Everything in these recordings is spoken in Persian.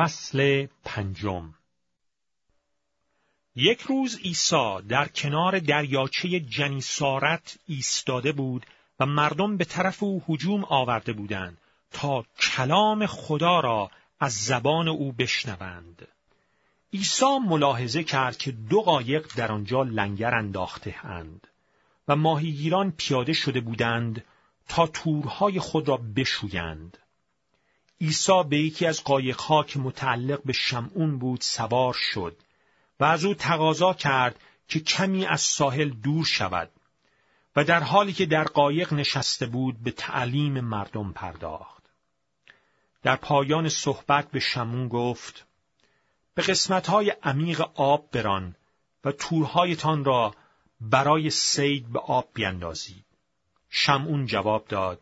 فصل پنجم یک روز عیسی در کنار دریاچه جنیسارت ایستاده بود و مردم به طرف او هجوم آورده بودند تا کلام خدا را از زبان او بشنوند. عیسی ملاحظه کرد که دو قایق در آنجا لنگر انداخته اند و ماهیگیران پیاده شده بودند تا تورهای خود را بشویند. عیسی به یکی از قایقها که متعلق به شمعون بود سوار شد و از او تقاضا کرد که کمی از ساحل دور شود و در حالی که در قایق نشسته بود به تعلیم مردم پرداخت. در پایان صحبت به شمون گفت به قسمتهای عمیق آب بران و تورهایتان را برای سید به آب بیندازید. شمعون جواب داد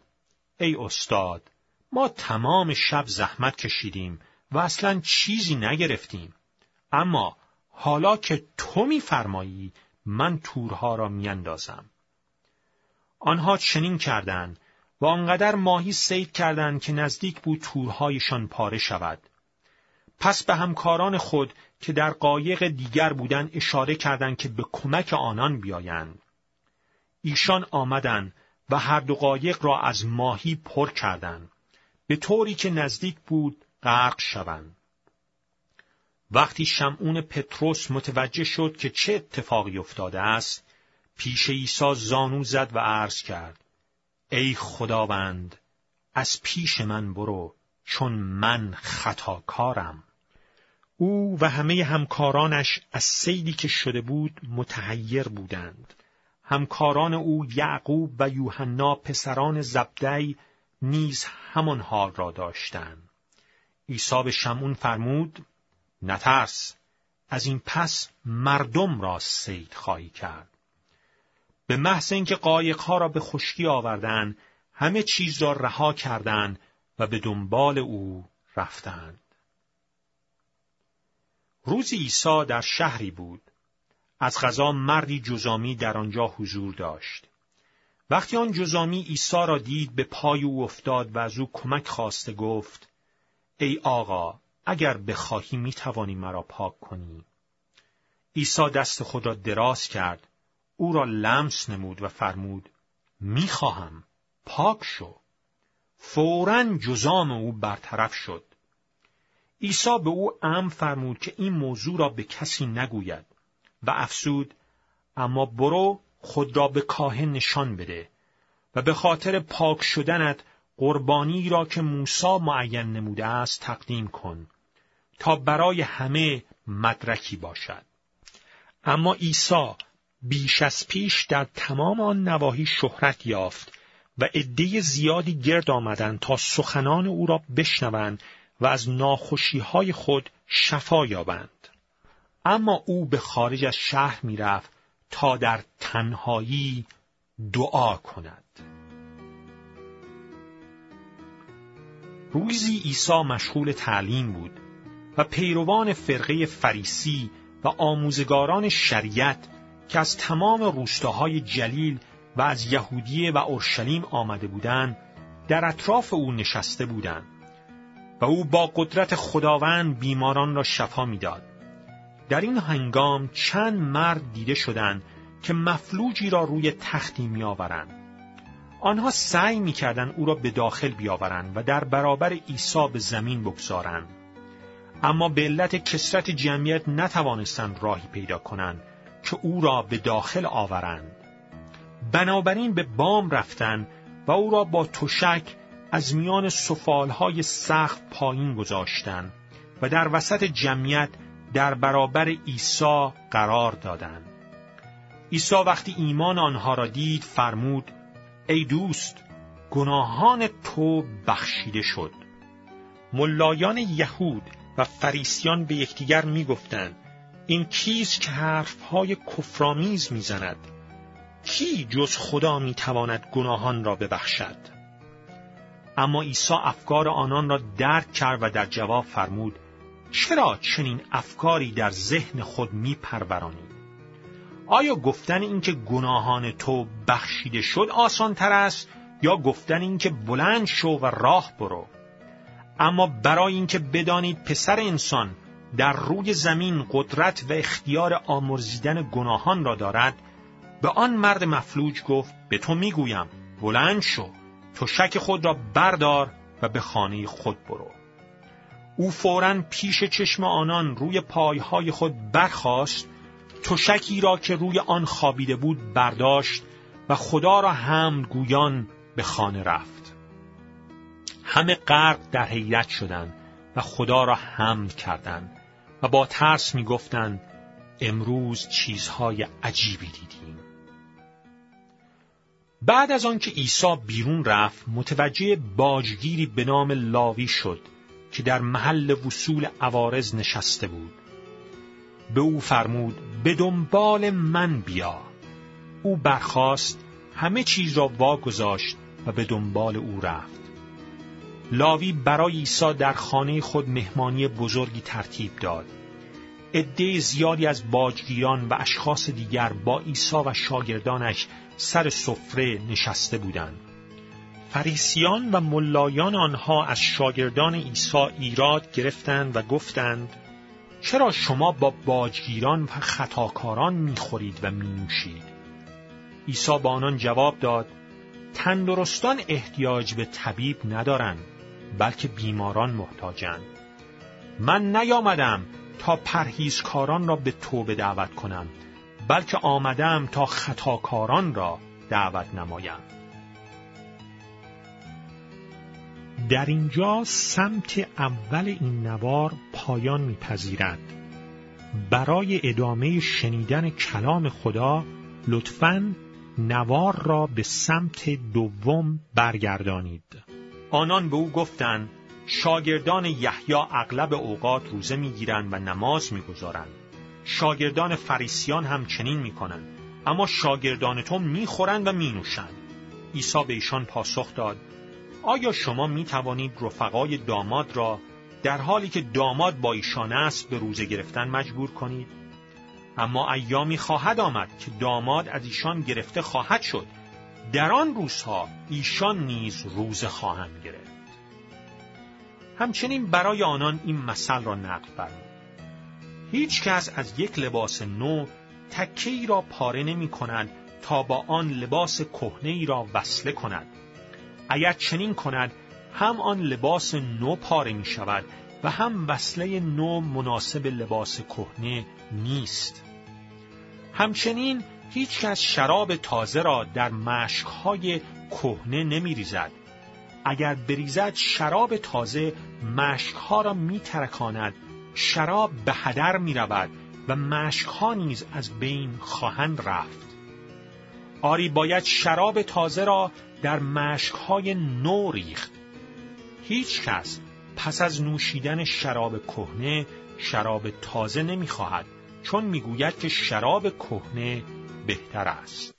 ای استاد ما تمام شب زحمت کشیدیم و اصلا چیزی نگرفتیم. اما حالا که تو میفرمایی من تورها را میاندازم. آنها چنین کردند و آنقدر ماهی سید کردند که نزدیک بود تورهایشان پاره شود. پس به همکاران خود که در قایق دیگر بودند اشاره کردند که به کمک آنان بیایند. ایشان آمدند و هر دو قایق را از ماهی پر کردند. به طوری که نزدیک بود غرق شوند. وقتی شمعون پتروس متوجه شد که چه اتفاقی افتاده است، پیش عیسی زانو زد و عرض کرد: ای خداوند، از پیش من برو، چون من خطاکارم. او و همه همکارانش از سیدی که شده بود متحیر بودند. همکاران او یعقوب و یوحنا پسران زبدی نیز همان حال را داشتند. عیسی به شمعون فرمود نترس از این پس مردم را سید خواهی کرد. به محض اینکه قایقها را به خشکی آوردند همه چیز را رها کردند و به دنبال او رفتند. روزی عیسی در شهری بود. از غذا مردی جزامی در آنجا حضور داشت. وقتی آن جزامی عیسی را دید به پای او افتاد و از او کمک خواسته گفت ای آقا اگر بخواهی می توانی مرا پاک کنی. عیسی دست خود را دراز کرد او را لمس نمود و فرمود می‌خواهم پاک شو. فورا جزام او برطرف شد. عیسی به او ام فرمود که این موضوع را به کسی نگوید و افسود اما برو خود را به کاهن نشان بده و به خاطر پاک شدنت قربانی را که موسی معین نموده است تقدیم کن تا برای همه مدرکی باشد. اما عیسی بیش از پیش در تمام آن نواحی شهرت یافت و عده زیادی گرد آمدند تا سخنان او را بشنوند و از ناخوشیهای خود شفا یابند. اما او به خارج از شهر می‌رفت تا در تنهایی دعا کند. روزی عیسی مشغول تعلیم بود و پیروان فرقه فریسی و آموزگاران شریعت که از تمام روستاهای جلیل و از یهودیه و اورشلیم آمده بودند در اطراف او نشسته بودند و او با قدرت خداوند بیماران را شفا می‌داد. در این هنگام چند مرد دیده شدند که مفلوجی را روی تختی میآورند. آنها سعی می‌کردند او را به داخل بیاورند و در برابر عیسی به زمین بگذارند. اما به علت کسرت جمعیت نتوانستند راهی پیدا کنند که او را به داخل آورند. بنابراین به بام رفتند و او را با تشک از میان سفالهای سخت پایین گذاشتند و در وسط جمعیت در برابر عیسی قرار دادند. عیسی وقتی ایمان آنها را دید فرمود ای دوست گناهان تو بخشیده شد. ملایان یهود و فریسیان به یکدیگر می‌گفتند این کیست که حرفهای کفرآمیز می‌زند؟ کی جز خدا می‌تواند گناهان را ببخشد؟ اما عیسی افکار آنان را درک کرد و در جواب فرمود چرا چنین افکاری در ذهن خود می پرورانی؟ آیا گفتن اینکه گناهان تو بخشیده شد آسان تر است یا گفتن اینکه بلند شو و راه برو؟ اما برای اینکه بدانید پسر انسان در روی زمین قدرت و اختیار آمرزیدن گناهان را دارد به آن مرد مفلوج گفت به تو می‌گویم بلند شو تو شک خود را بردار و به خانه خود برو او فورا پیش چشم آنان روی پایهای خود برخاست شکی را که روی آن خوابیده بود برداشت و خدا را حمد گویان به خانه رفت. همه غرق در حیرت شدند و خدا را حمد کردند و با ترس می‌گفتند امروز چیزهای عجیبی دیدیم. بعد از آنکه عیسی بیرون رفت متوجه باجگیری به نام لاوی شد. که در محل وصول عوارض نشسته بود. به او فرمود به دنبال من بیا. او برخاست همه چیز را واگذاشت و به دنبال او رفت. لاوی برای عیسی در خانه خود مهمانی بزرگی ترتیب داد. عده زیادی از باجگیران و اشخاص دیگر با عیسی و شاگردانش سر سفره نشسته بودند. فریسیان و ملایان آنها از شاگردان عیسی ایراد گرفتند و گفتند چرا شما با باجگیران و خطاکاران می‌خورید و مینوشید؟ عیسی با آنان جواب داد تندرستان احتیاج به طبیب ندارند بلکه بیماران محتاجند. من نیامدم تا پرهیزکاران را به توبه دعوت کنم بلکه آمدم تا خطاکاران را دعوت نمایم. در اینجا سمت اول این نوار پایان میپذیرد برای ادامه شنیدن کلام خدا لطفاً نوار را به سمت دوم برگردانید. آنان به او گفتند شاگردان یحیی اغلب اوقات روزه می‌گیرند و نماز می‌گذارند. شاگردان فریسیان هم چنین می‌کنند اما شاگردان تو می‌خورند و مینوشند. عیسی به ایشان پاسخ داد آیا شما می توانید رفقای داماد را در حالی که داماد با ایشان است به روزه گرفتن مجبور کنید؟ اما ایامی خواهد آمد که داماد از ایشان گرفته خواهد شد. در آن روزها ایشان نیز روزه خواهند گرفت. همچنین برای آنان این مثل را نقل فرمود. هیچ کس از یک لباس نو تکه ای را پاره نمی کند تا با آن لباس کهنه ای را وصله کند. اگر چنین کند هم آن لباس نو پاره می شود و هم وصله نو مناسب لباس کهنه نیست همچنین هیچ کس شراب تازه را در مشکهای کهنه نمی ریزد. اگر بریزد شراب تازه مشکها را می ترکاند شراب به هدر می رود و مشکها نیز از بین خواهند رفت. آری باید شراب تازه را در مشکهای نو ریخت. هیچ کس پس از نوشیدن شراب کهنه شراب تازه نمی‌خواهد چون می‌گوید که شراب کهنه بهتر است.